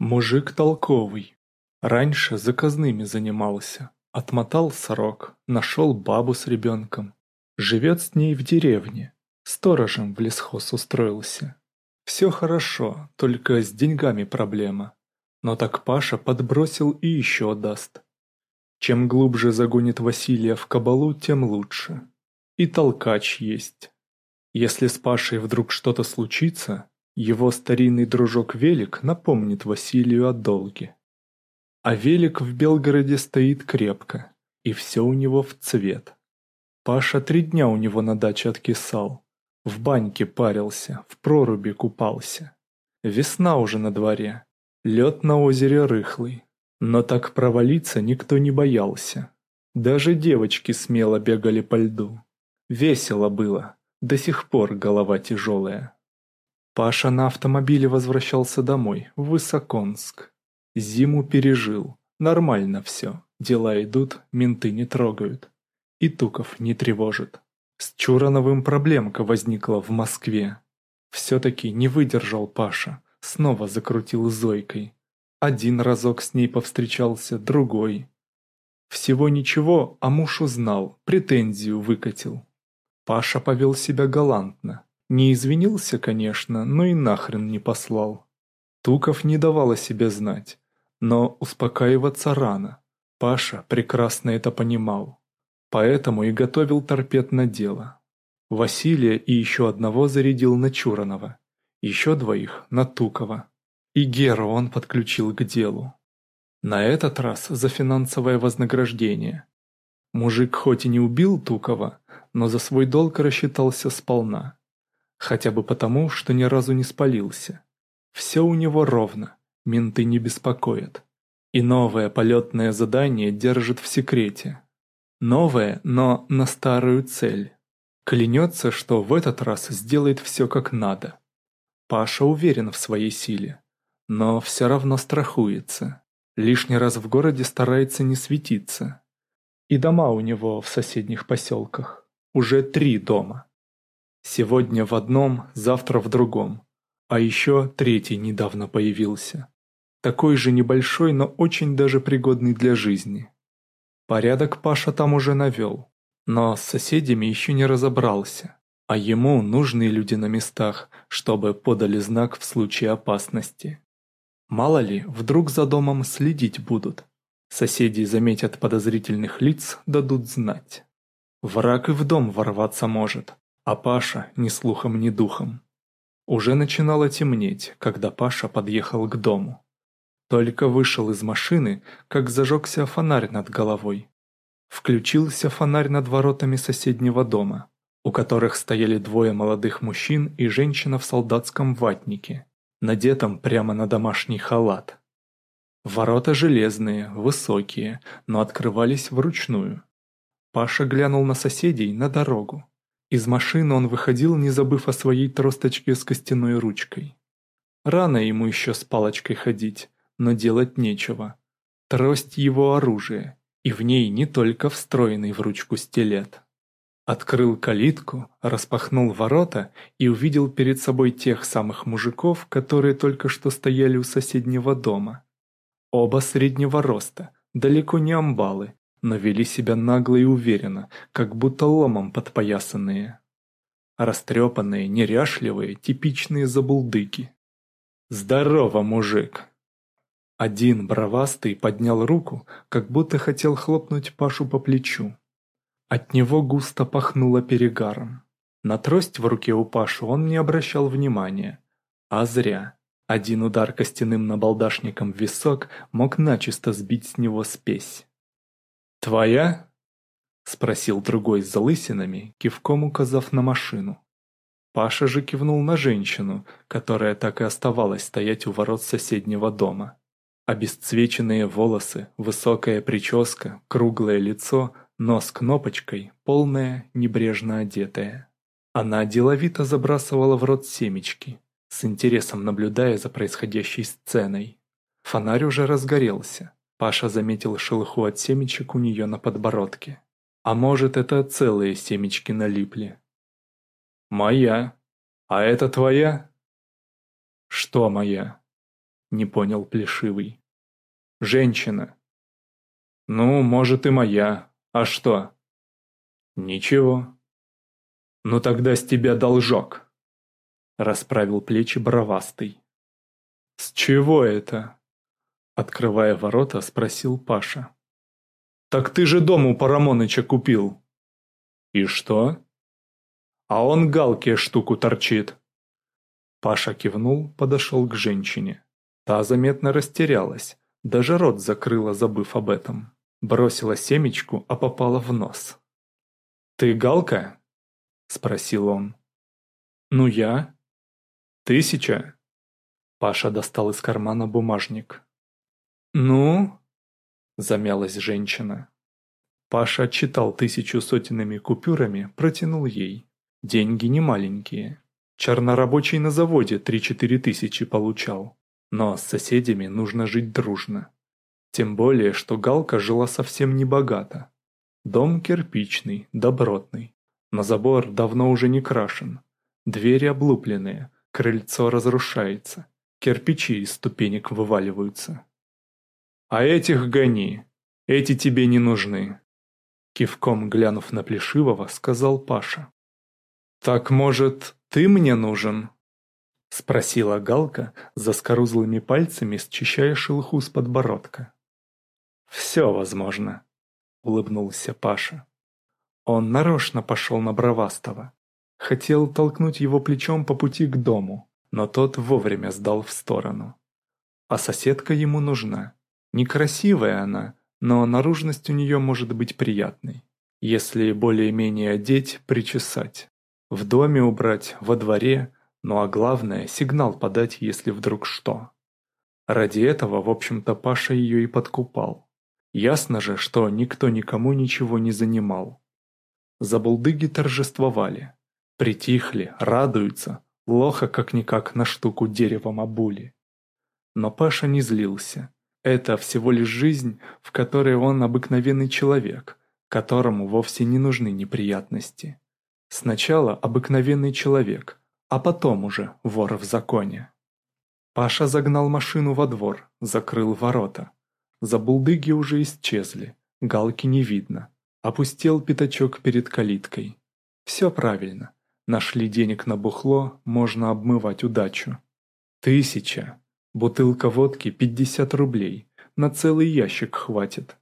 Мужик толковый. Раньше заказными занимался. Отмотал срок, нашел бабу с ребенком. Живет с ней в деревне. Сторожем в лесхоз устроился. Все хорошо, только с деньгами проблема. Но так Паша подбросил и еще даст. Чем глубже загонит Василия в кабалу, тем лучше. И толкач есть. Если с Пашей вдруг что-то случится, его старинный дружок Велик напомнит Василию о долге. А Велик в Белгороде стоит крепко, и все у него в цвет. Паша три дня у него на даче откисал, в баньке парился, в проруби купался. Весна уже на дворе, лед на озере рыхлый, но так провалиться никто не боялся. Даже девочки смело бегали по льду. Весело было, до сих пор голова тяжелая. Паша на автомобиле возвращался домой, в Высоконск. Зиму пережил, нормально все, дела идут, менты не трогают. И Туков не тревожит. С Чурановым проблемка возникла в Москве. Все-таки не выдержал Паша, снова закрутил Зойкой. Один разок с ней повстречался, другой. Всего ничего, а муж узнал, претензию выкатил. Паша повел себя галантно. Не извинился, конечно, но и нахрен не послал. Туков не давал о себе знать. Но успокаиваться рано. Паша прекрасно это понимал. Поэтому и готовил торпед на дело. Василия и еще одного зарядил на Чуранова. Еще двоих на Тукова. И Геру он подключил к делу. На этот раз за финансовое вознаграждение. Мужик хоть и не убил Тукова, но за свой долг рассчитался сполна. Хотя бы потому, что ни разу не спалился. Все у него ровно, менты не беспокоят. И новое полетное задание держит в секрете. Новое, но на старую цель. Клянется, что в этот раз сделает все как надо. Паша уверен в своей силе но все равно страхуется. Лишний раз в городе старается не светиться. И дома у него в соседних поселках. Уже три дома. Сегодня в одном, завтра в другом. А еще третий недавно появился. Такой же небольшой, но очень даже пригодный для жизни. Порядок Паша там уже навел, но с соседями еще не разобрался. А ему нужны люди на местах, чтобы подали знак в случае опасности. Мало ли, вдруг за домом следить будут. Соседи заметят подозрительных лиц, дадут знать. Враг и в дом ворваться может, а Паша ни слухом, ни духом. Уже начинало темнеть, когда Паша подъехал к дому. Только вышел из машины, как зажегся фонарь над головой. Включился фонарь над воротами соседнего дома, у которых стояли двое молодых мужчин и женщина в солдатском ватнике надетом прямо на домашний халат. Ворота железные, высокие, но открывались вручную. Паша глянул на соседей на дорогу. Из машины он выходил, не забыв о своей тросточке с костяной ручкой. Рано ему еще с палочкой ходить, но делать нечего. Трость его оружие, и в ней не только встроенный в ручку стилет. Открыл калитку, распахнул ворота и увидел перед собой тех самых мужиков, которые только что стояли у соседнего дома. Оба среднего роста, далеко не амбалы, но вели себя нагло и уверенно, как будто ломом подпоясанные. Растрепанные, неряшливые, типичные забулдыки. «Здорово, мужик!» Один бровастый поднял руку, как будто хотел хлопнуть Пашу по плечу. От него густо пахнуло перегаром. На трость в руке у Паши он не обращал внимания. А зря. Один удар костяным набалдашником в висок мог начисто сбить с него спесь. «Твоя?» — спросил другой с залысинами, кивком указав на машину. Паша же кивнул на женщину, которая так и оставалась стоять у ворот соседнего дома. Обесцвеченные волосы, высокая прическа, круглое лицо Нос кнопочкой, полная, небрежно одетая. Она деловито забрасывала в рот семечки, с интересом наблюдая за происходящей сценой. Фонарь уже разгорелся. Паша заметил шелуху от семечек у нее на подбородке. А может, это целые семечки налипли. «Моя. А это твоя?» «Что моя?» Не понял Плешивый. Женщина. Ну, может и моя. А что? Ничего. Ну тогда с тебя должок. Расправил плечи бровастый. С чего это? Открывая ворота, спросил Паша. «Так ты же дом у Парамоныча купил!» «И что?» «А он галке штуку торчит!» Паша кивнул, подошел к женщине. Та заметно растерялась, даже рот закрыла, забыв об этом. Бросила семечку, а попала в нос. «Ты Галка?» – спросил он. «Ну я?» «Тысяча?» Паша достал из кармана бумажник. «Ну?» – замялась женщина. Паша отчитал тысячу сотенными купюрами, протянул ей. Деньги не маленькие. Чернорабочий на заводе 3-4 тысячи получал. Но с соседями нужно жить дружно. Тем более, что Галка жила совсем не богато. Дом кирпичный, добротный. Но забор давно уже не крашен. Двери облупленные, крыльцо разрушается. Кирпичи из ступенек вываливаются. «А этих гони, эти тебе не нужны», — кивком глянув на Плешивого, сказал Паша. «Так, может, ты мне нужен?» — спросила Галка, заскорузлыми пальцами счищая шелуху с подбородка. «Все возможно», — улыбнулся Паша. Он нарочно пошел на Бровастова. Хотел толкнуть его плечом по пути к дому, но тот вовремя сдал в сторону. А соседка ему нужна. Некрасивая она, но наружность у нее может быть приятной. Если более-менее одеть, причесать. В доме убрать, во дворе, ну а главное, сигнал подать, если вдруг что. Ради этого, в общем-то, Паша ее и подкупал. Ясно же, что никто никому ничего не занимал. Забулдыги торжествовали. Притихли, радуются, лоха как-никак на штуку деревом обули. Но Паша не злился. Это всего лишь жизнь, в которой он обыкновенный человек, которому вовсе не нужны неприятности. Сначала обыкновенный человек, а потом уже вор в законе. Паша загнал машину во двор, закрыл ворота. Забулдыги уже исчезли, галки не видно. Опустел пятачок перед калиткой. Все правильно. Нашли денег на бухло, можно обмывать удачу. Тысяча. Бутылка водки 50 рублей, на целый ящик хватит.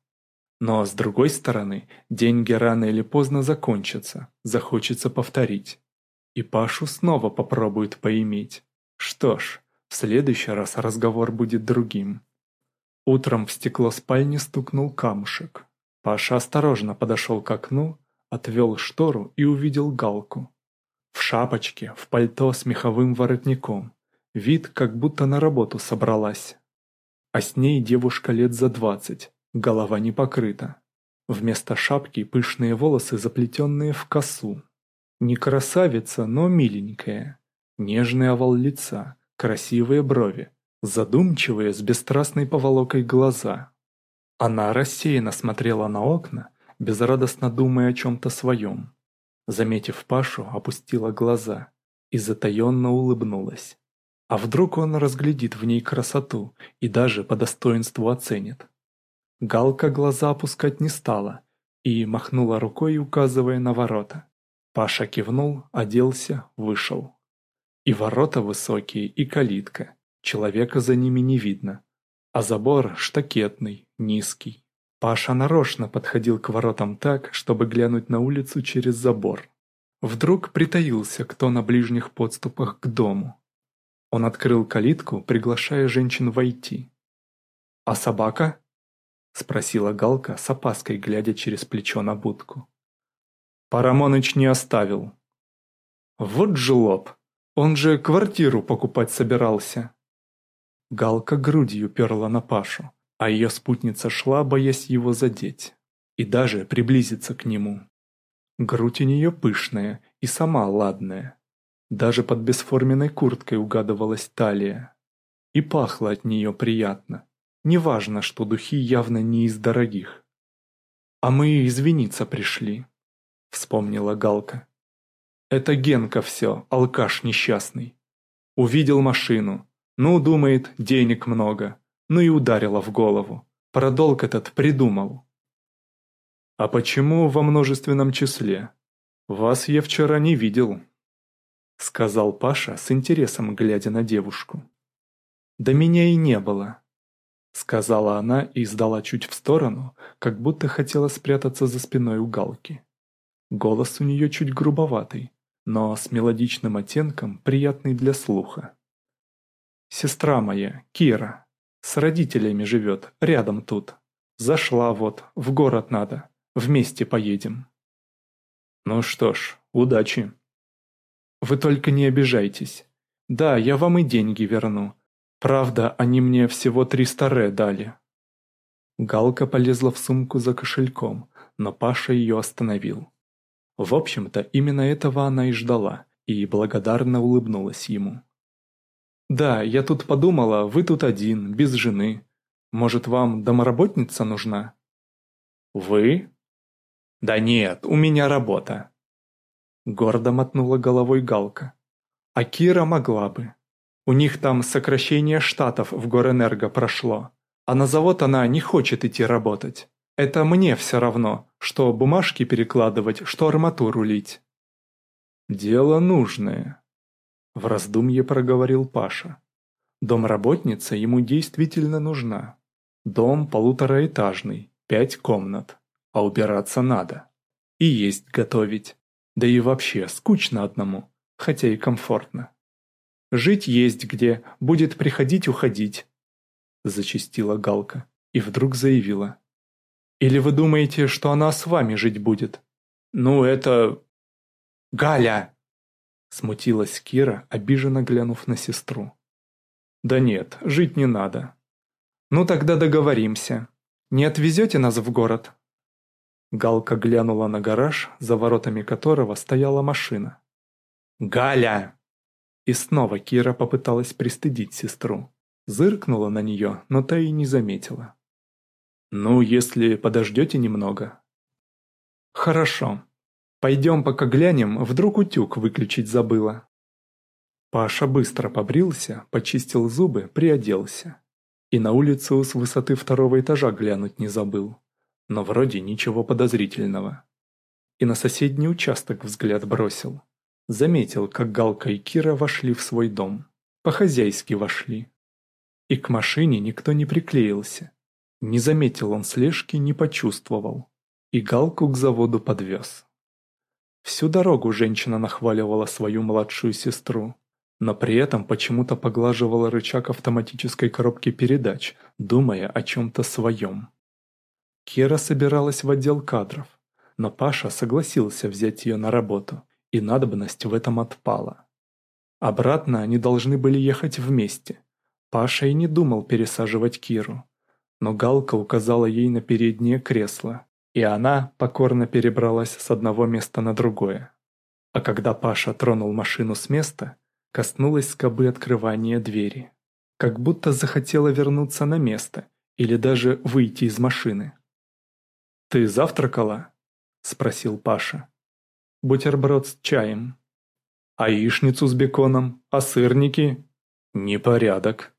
Но с другой стороны, деньги рано или поздно закончатся, захочется повторить. И Пашу снова попробуют поиметь. Что ж, в следующий раз разговор будет другим. Утром в стекло спальни стукнул камушек. Паша осторожно подошел к окну, отвел штору и увидел Галку. В шапочке, в пальто с меховым воротником. Вид, как будто на работу собралась. А с ней девушка лет за двадцать, голова не покрыта. Вместо шапки пышные волосы, заплетенные в косу. Не красавица, но миленькая. Нежный овал лица, красивые брови, задумчивые с бесстрастной поволокой глаза. Она рассеянно смотрела на окна, безрадостно думая о чем-то своем. Заметив Пашу, опустила глаза и затаенно улыбнулась. А вдруг он разглядит в ней красоту и даже по достоинству оценит? Галка глаза опускать не стала и махнула рукой, указывая на ворота. Паша кивнул, оделся, вышел. И ворота высокие, и калитка. Человека за ними не видно. А забор штакетный, низкий. Паша нарочно подходил к воротам так, чтобы глянуть на улицу через забор. Вдруг притаился кто на ближних подступах к дому. Он открыл калитку, приглашая женщин войти. «А собака?» — спросила Галка с опаской, глядя через плечо на будку. «Парамоныч не оставил». «Вот же лоб! Он же квартиру покупать собирался!» Галка грудью перла на Пашу, а ее спутница шла, боясь его задеть, и даже приблизиться к нему. Грудь у нее пышная и сама ладная. Даже под бесформенной курткой угадывалась талия. И пахло от нее приятно. Неважно, что духи явно не из дорогих. «А мы извиниться пришли», — вспомнила Галка. «Это Генка все, алкаш несчастный. Увидел машину, Ну, думает, денег много. Ну и ударила в голову. Про долг этот придумал. А почему во множественном числе? Вас я вчера не видел. Сказал Паша с интересом, глядя на девушку. Да меня и не было. Сказала она и сдала чуть в сторону, как будто хотела спрятаться за спиной у Галки. Голос у нее чуть грубоватый, но с мелодичным оттенком, приятный для слуха. «Сестра моя, Кира, с родителями живет, рядом тут. Зашла вот, в город надо, вместе поедем». «Ну что ж, удачи». «Вы только не обижайтесь. Да, я вам и деньги верну. Правда, они мне всего триста ре дали». Галка полезла в сумку за кошельком, но Паша ее остановил. В общем-то, именно этого она и ждала, и благодарно улыбнулась ему. «Да, я тут подумала, вы тут один, без жены. Может, вам домоработница нужна?» «Вы?» «Да нет, у меня работа». Гордо мотнула головой Галка. «А Кира могла бы. У них там сокращение штатов в Горэнерго прошло, а на завод она не хочет идти работать. Это мне все равно, что бумажки перекладывать, что арматуру лить. «Дело нужное», – в раздумье проговорил Паша. Домработница ему действительно нужна. Дом полутораэтажный, пять комнат, а убираться надо. И есть готовить. Да и вообще скучно одному, хотя и комфортно. Жить есть где, будет приходить-уходить. Зачистила Галка и вдруг заявила. Или вы думаете, что она с вами жить будет? Ну, это... Галя!» Смутилась Кира, обиженно глянув на сестру. «Да нет, жить не надо. Ну тогда договоримся. Не отвезете нас в город?» Галка глянула на гараж, за воротами которого стояла машина. «Галя!» И снова Кира попыталась пристыдить сестру. Зыркнула на нее, но та и не заметила. «Ну, если подождете немного». «Хорошо. Пойдем пока глянем, вдруг утюг выключить забыла». Паша быстро побрился, почистил зубы, приоделся. И на улицу с высоты второго этажа глянуть не забыл. Но вроде ничего подозрительного. И на соседний участок взгляд бросил. Заметил, как Галка и Кира вошли в свой дом. По-хозяйски вошли. И к машине никто не приклеился. Не заметил он слежки, не почувствовал. И Галку к заводу подвез. Всю дорогу женщина нахваливала свою младшую сестру, но при этом почему-то поглаживала рычаг автоматической коробки передач, думая о чем-то своем. Кира собиралась в отдел кадров, но Паша согласился взять ее на работу, и надобность в этом отпала. Обратно они должны были ехать вместе. Паша и не думал пересаживать Киру но Галка указала ей на переднее кресло, и она покорно перебралась с одного места на другое. А когда Паша тронул машину с места, коснулась скобы открывания двери. Как будто захотела вернуться на место или даже выйти из машины. «Ты завтракала?» – спросил Паша. «Бутерброд с чаем». «А яичницу с беконом? А сырники?» «Непорядок».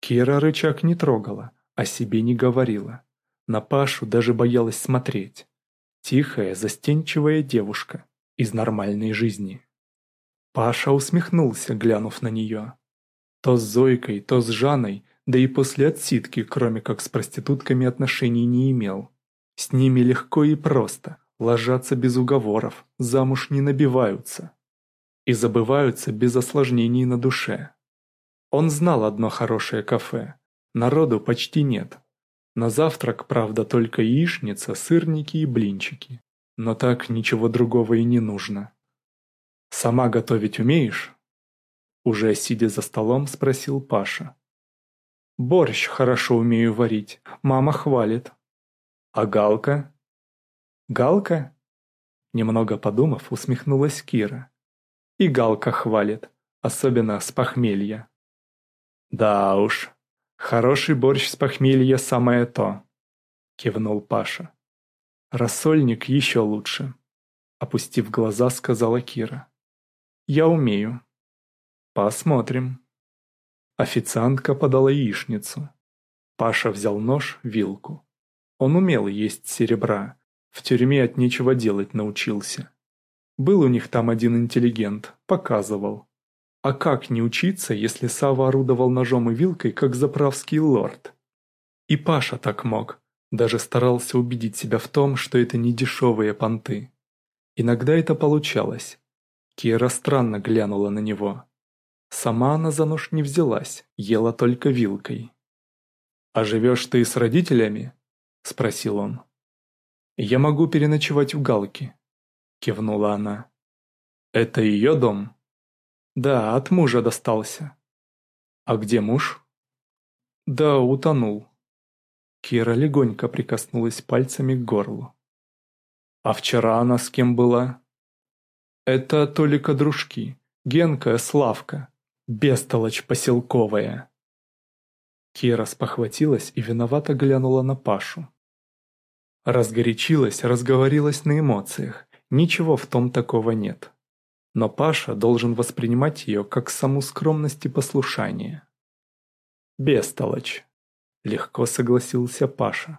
Кира рычаг не трогала, о себе не говорила. На Пашу даже боялась смотреть. Тихая, застенчивая девушка из нормальной жизни. Паша усмехнулся, глянув на нее. То с Зойкой, то с Жанной, да и после отсидки, кроме как с проститутками, отношений не имел. С ними легко и просто, ложатся без уговоров, замуж не набиваются. И забываются без осложнений на душе. Он знал одно хорошее кафе, Народу почти нет. На завтрак, правда, только яичница, сырники и блинчики. Но так ничего другого и не нужно. «Сама готовить умеешь?» Уже сидя за столом, спросил Паша. «Борщ хорошо умею варить, мама хвалит». «А Галка?» «Галка?» Немного подумав, усмехнулась Кира. «И Галка хвалит, особенно с похмелья». «Да уж, «Хороший борщ с похмелья – самое то», – кивнул Паша. «Рассольник еще лучше», – опустив глаза, сказала Кира. «Я умею». «Посмотрим». Официантка подала яичницу. Паша взял нож, вилку. Он умел есть серебра, в тюрьме от нечего делать научился. Был у них там один интеллигент, показывал. А как не учиться, если Сава орудовал ножом и вилкой, как заправский лорд? И Паша так мог, даже старался убедить себя в том, что это не дешевые понты. Иногда это получалось. Кира странно глянула на него. Сама она за нож не взялась, ела только вилкой. «А живешь ты с родителями?» – спросил он. «Я могу переночевать у Галки», – кивнула она. «Это ее дом?» «Да, от мужа достался». «А где муж?» «Да, утонул». Кира легонько прикоснулась пальцами к горлу. «А вчера она с кем была?» «Это только дружки. Генка, Славка. Бестолочь поселковая». Кира спохватилась и виновато глянула на Пашу. Разгорячилась, разговорилась на эмоциях. Ничего в том такого нет. Но Паша должен воспринимать ее как саму скромность и послушание. «Бестолочь», — легко согласился Паша.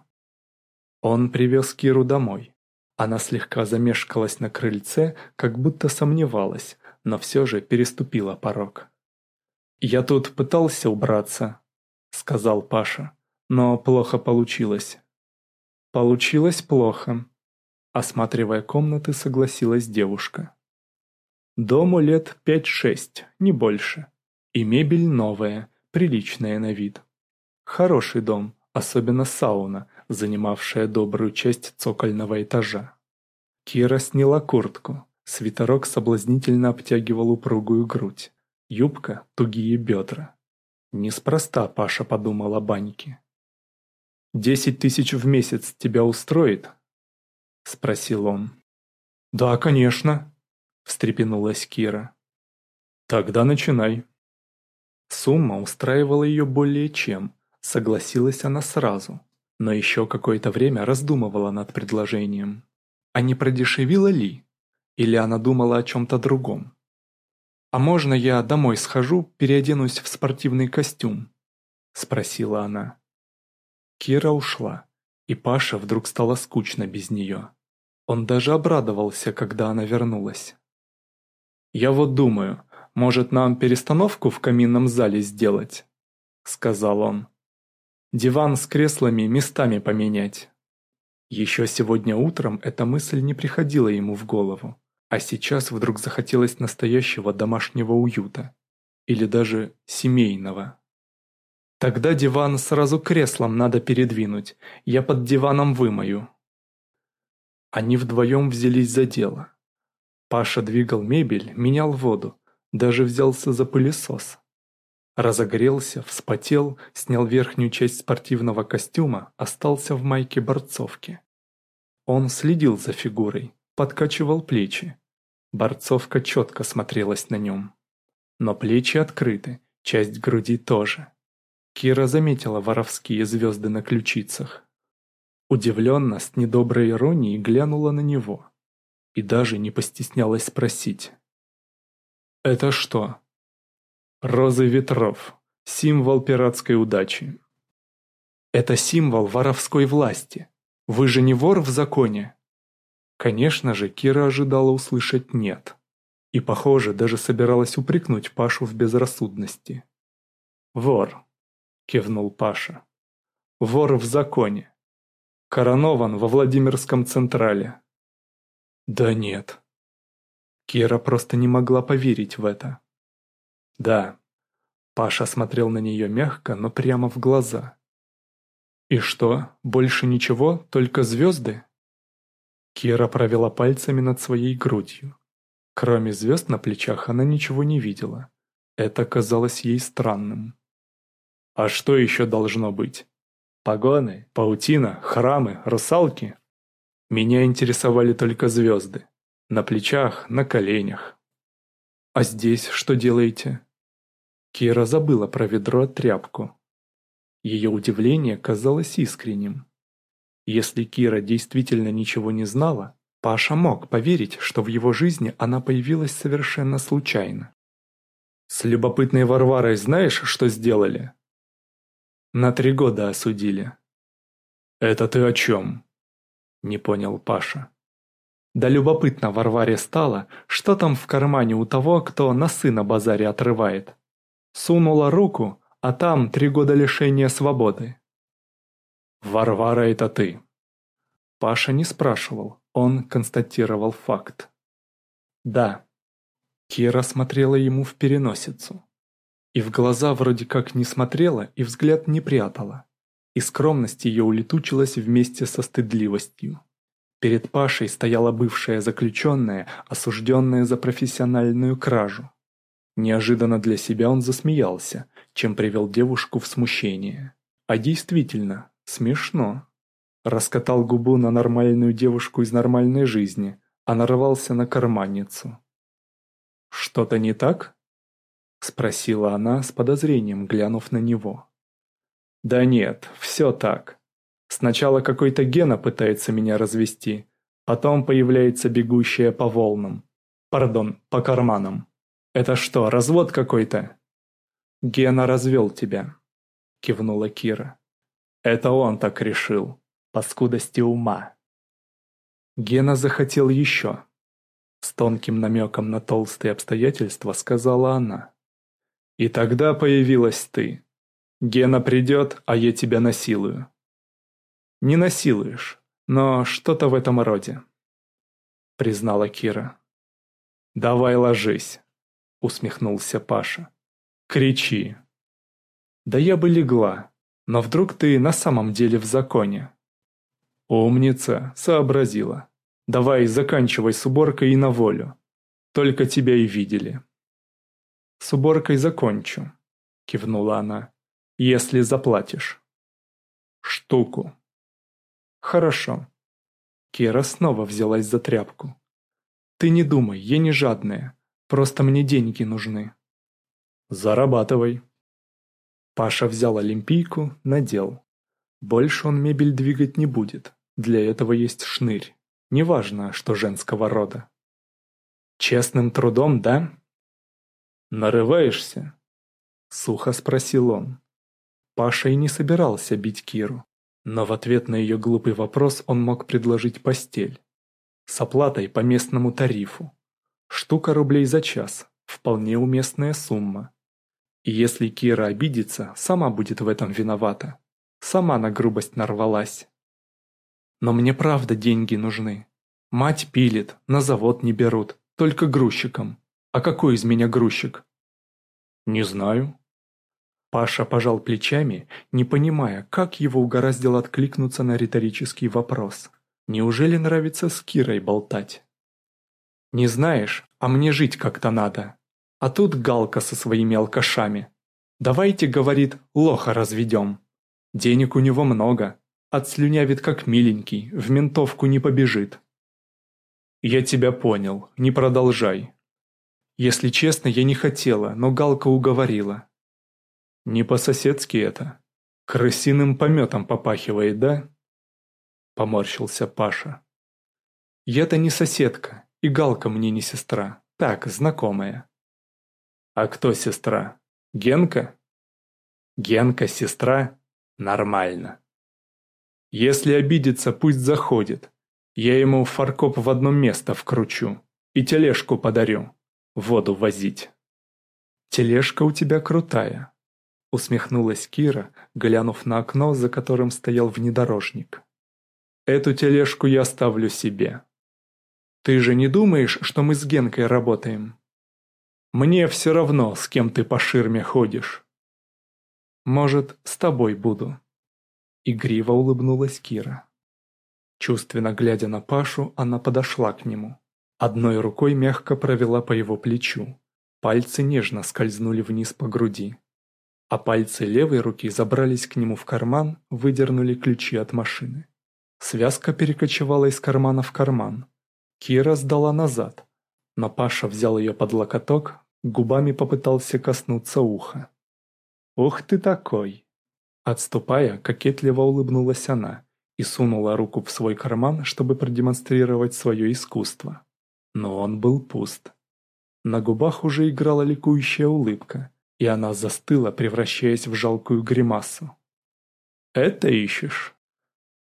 Он привез Киру домой. Она слегка замешкалась на крыльце, как будто сомневалась, но все же переступила порог. «Я тут пытался убраться», — сказал Паша, — «но плохо получилось». Получилось плохо. Осматривая комнаты, согласилась девушка. Дому лет пять-шесть, не больше. И мебель новая, приличная на вид. Хороший дом, особенно сауна, занимавшая добрую часть цокольного этажа. Кира сняла куртку, свитерок соблазнительно обтягивал упругую грудь, юбка – тугие бедра. Неспроста Паша подумал о баньке. «Десять тысяч в месяц тебя устроит?» — спросил он. «Да, конечно», — встрепенулась Кира. «Тогда начинай». Сумма устраивала ее более чем, согласилась она сразу, но еще какое-то время раздумывала над предложением. А не продешевила ли? Или она думала о чем-то другом? «А можно я домой схожу, переоденусь в спортивный костюм?» — спросила она. Кира ушла, и Паша вдруг стало скучно без нее. Он даже обрадовался, когда она вернулась. «Я вот думаю, может нам перестановку в каминном зале сделать?» — сказал он. «Диван с креслами местами поменять». Еще сегодня утром эта мысль не приходила ему в голову, а сейчас вдруг захотелось настоящего домашнего уюта. Или даже семейного. Тогда диван сразу креслом надо передвинуть, я под диваном вымою. Они вдвоем взялись за дело. Паша двигал мебель, менял воду, даже взялся за пылесос. Разогрелся, вспотел, снял верхнюю часть спортивного костюма, остался в майке борцовки. Он следил за фигурой, подкачивал плечи. Борцовка четко смотрелась на нем. Но плечи открыты, часть груди тоже. Кира заметила воровские звезды на ключицах. Удивленно, с недоброй иронией глянула на него. И даже не постеснялась спросить. «Это что?» «Розы ветров. Символ пиратской удачи». «Это символ воровской власти. Вы же не вор в законе?» Конечно же, Кира ожидала услышать «нет». И, похоже, даже собиралась упрекнуть Пашу в безрассудности. «Вор», кивнул Паша. Вор в законе. Коронован во Владимирском Централе. Да нет. Кира просто не могла поверить в это. Да. Паша смотрел на нее мягко, но прямо в глаза. И что, больше ничего, только звезды? Кира провела пальцами над своей грудью. Кроме звезд на плечах она ничего не видела. Это казалось ей странным. А что еще должно быть? Погоны, паутина, храмы, русалки? Меня интересовали только звезды. На плечах, на коленях. А здесь что делаете? Кира забыла про ведро тряпку. Ее удивление казалось искренним. Если Кира действительно ничего не знала, Паша мог поверить, что в его жизни она появилась совершенно случайно. С любопытной Варварой знаешь, что сделали? На три года осудили. Это ты о чем? Не понял Паша. Да любопытно Варваре стало, что там в кармане у того, кто на базаре отрывает. Сунула руку, а там три года лишения свободы. «Варвара, это ты!» Паша не спрашивал, он констатировал факт. «Да». Кира смотрела ему в переносицу. И в глаза вроде как не смотрела и взгляд не прятала. И скромность ее улетучилась вместе со стыдливостью. Перед Пашей стояла бывшая заключенная, осужденная за профессиональную кражу. Неожиданно для себя он засмеялся, чем привел девушку в смущение. А действительно, смешно. Раскатал губу на нормальную девушку из нормальной жизни, а нарвался на карманницу. «Что-то не так?» – спросила она с подозрением, глянув на него. «Да нет, все так. Сначала какой-то Гена пытается меня развести, потом появляется бегущая по волнам. Пардон, по карманам. Это что, развод какой-то?» «Гена развел тебя», – кивнула Кира. «Это он так решил. По скудости ума». Гена захотел еще. С тонким намеком на толстые обстоятельства сказала она. И тогда появилась ты. Гена придет, а я тебя насилую. Не насилуешь, но что-то в этом роде. Признала Кира. Давай ложись, усмехнулся Паша. Кричи. Да я бы легла, но вдруг ты на самом деле в законе. Умница, сообразила. Давай заканчивай с уборкой и на волю. Только тебя и видели. «С уборкой закончу», — кивнула она, — «если заплатишь». «Штуку». «Хорошо». Кира снова взялась за тряпку. «Ты не думай, я не жадная, просто мне деньги нужны». «Зарабатывай». Паша взял олимпийку, надел. Больше он мебель двигать не будет, для этого есть шнырь, неважно, что женского рода. «Честным трудом, да?» «Нарываешься?» — сухо спросил он. Паша и не собирался бить Киру, но в ответ на ее глупый вопрос он мог предложить постель. С оплатой по местному тарифу. Штука рублей за час, вполне уместная сумма. И если Кира обидится, сама будет в этом виновата. Сама на грубость нарвалась. Но мне правда деньги нужны. Мать пилит, на завод не берут, только грузчиком. А какой из меня грузчик? Не знаю. Паша пожал плечами, не понимая, как его угораздило откликнуться на риторический вопрос. Неужели нравится с Кирой болтать? Не знаешь, а мне жить как-то надо. А тут Галка со своими алкашами. Давайте, говорит, лоха разведем. Денег у него много. Отслюнявит как миленький, в ментовку не побежит. Я тебя понял, не продолжай. Если честно, я не хотела, но Галка уговорила. Не по-соседски это. Крысиным пометом попахивает, да? Поморщился Паша. Я-то не соседка, и Галка мне не сестра. Так, знакомая. А кто сестра? Генка? Генка, сестра? Нормально. Если обидится, пусть заходит. Я ему фаркоп в одно место вкручу и тележку подарю воду возить. «Тележка у тебя крутая», — усмехнулась Кира, глянув на окно, за которым стоял внедорожник. «Эту тележку я оставлю себе. Ты же не думаешь, что мы с Генкой работаем? Мне все равно, с кем ты по ширме ходишь. Может, с тобой буду». Игриво улыбнулась Кира. Чувственно глядя на Пашу, она подошла к нему. Одной рукой мягко провела по его плечу. Пальцы нежно скользнули вниз по груди. А пальцы левой руки забрались к нему в карман, выдернули ключи от машины. Связка перекочевала из кармана в карман. Кира сдала назад, но Паша взял ее под локоток, губами попытался коснуться уха. «Ух ты такой!» Отступая, кокетливо улыбнулась она и сунула руку в свой карман, чтобы продемонстрировать свое искусство но он был пуст. На губах уже играла ликующая улыбка, и она застыла, превращаясь в жалкую гримасу. «Это ищешь?»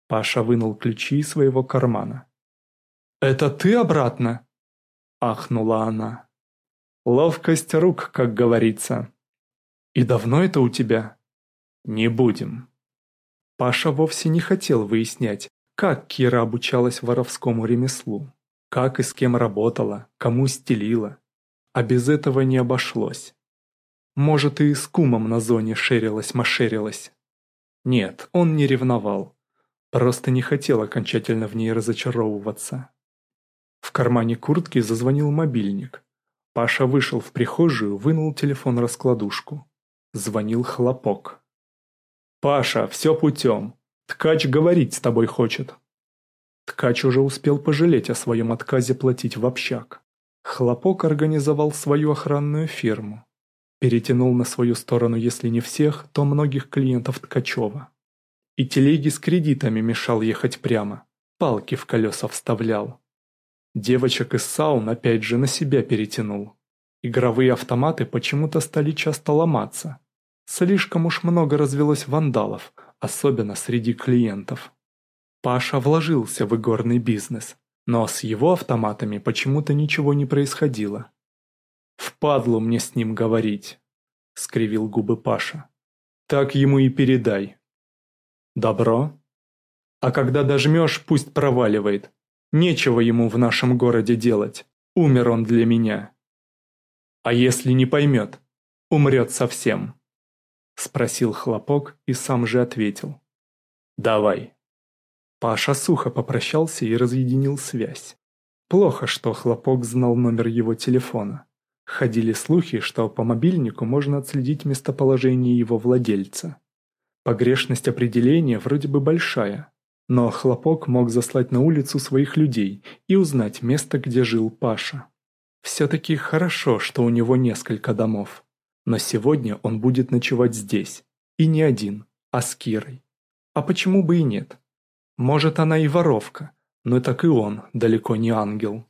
Паша вынул ключи из своего кармана. «Это ты обратно?» Ахнула она. «Ловкость рук, как говорится». «И давно это у тебя?» «Не будем». Паша вовсе не хотел выяснять, как Кира обучалась воровскому ремеслу, как и с кем работала, кому стелила. А без этого не обошлось. Может, и с кумом на зоне шерилась-машерилась. Нет, он не ревновал. Просто не хотел окончательно в ней разочаровываться. В кармане куртки зазвонил мобильник. Паша вышел в прихожую, вынул телефон-раскладушку. Звонил хлопок. «Паша, все путем. Ткач говорить с тобой хочет». Ткач уже успел пожалеть о своем отказе платить в общак. Хлопок организовал свою охранную фирму. Перетянул на свою сторону, если не всех, то многих клиентов Ткачева. И телеги с кредитами мешал ехать прямо, палки в колеса вставлял. Девочек из саун опять же на себя перетянул. Игровые автоматы почему-то стали часто ломаться. Слишком уж много развелось вандалов, особенно среди клиентов. Паша вложился в игорный бизнес, но с его автоматами почему-то ничего не происходило. «Впадлу мне с ним говорить», — скривил губы Паша. «Так ему и передай». «Добро?» «А когда дожмешь, пусть проваливает. Нечего ему в нашем городе делать. Умер он для меня». «А если не поймет, умрет совсем?» Спросил Хлопок и сам же ответил. «Давай». Паша сухо попрощался и разъединил связь. Плохо, что Хлопок знал номер его телефона. Ходили слухи, что по мобильнику можно отследить местоположение его владельца. Погрешность определения вроде бы большая, но Хлопок мог заслать на улицу своих людей и узнать место, где жил Паша. Все-таки хорошо, что у него несколько домов. Но сегодня он будет ночевать здесь. И не один, а с Кирой. А почему бы и нет? Может, она и воровка, но так и он далеко не ангел.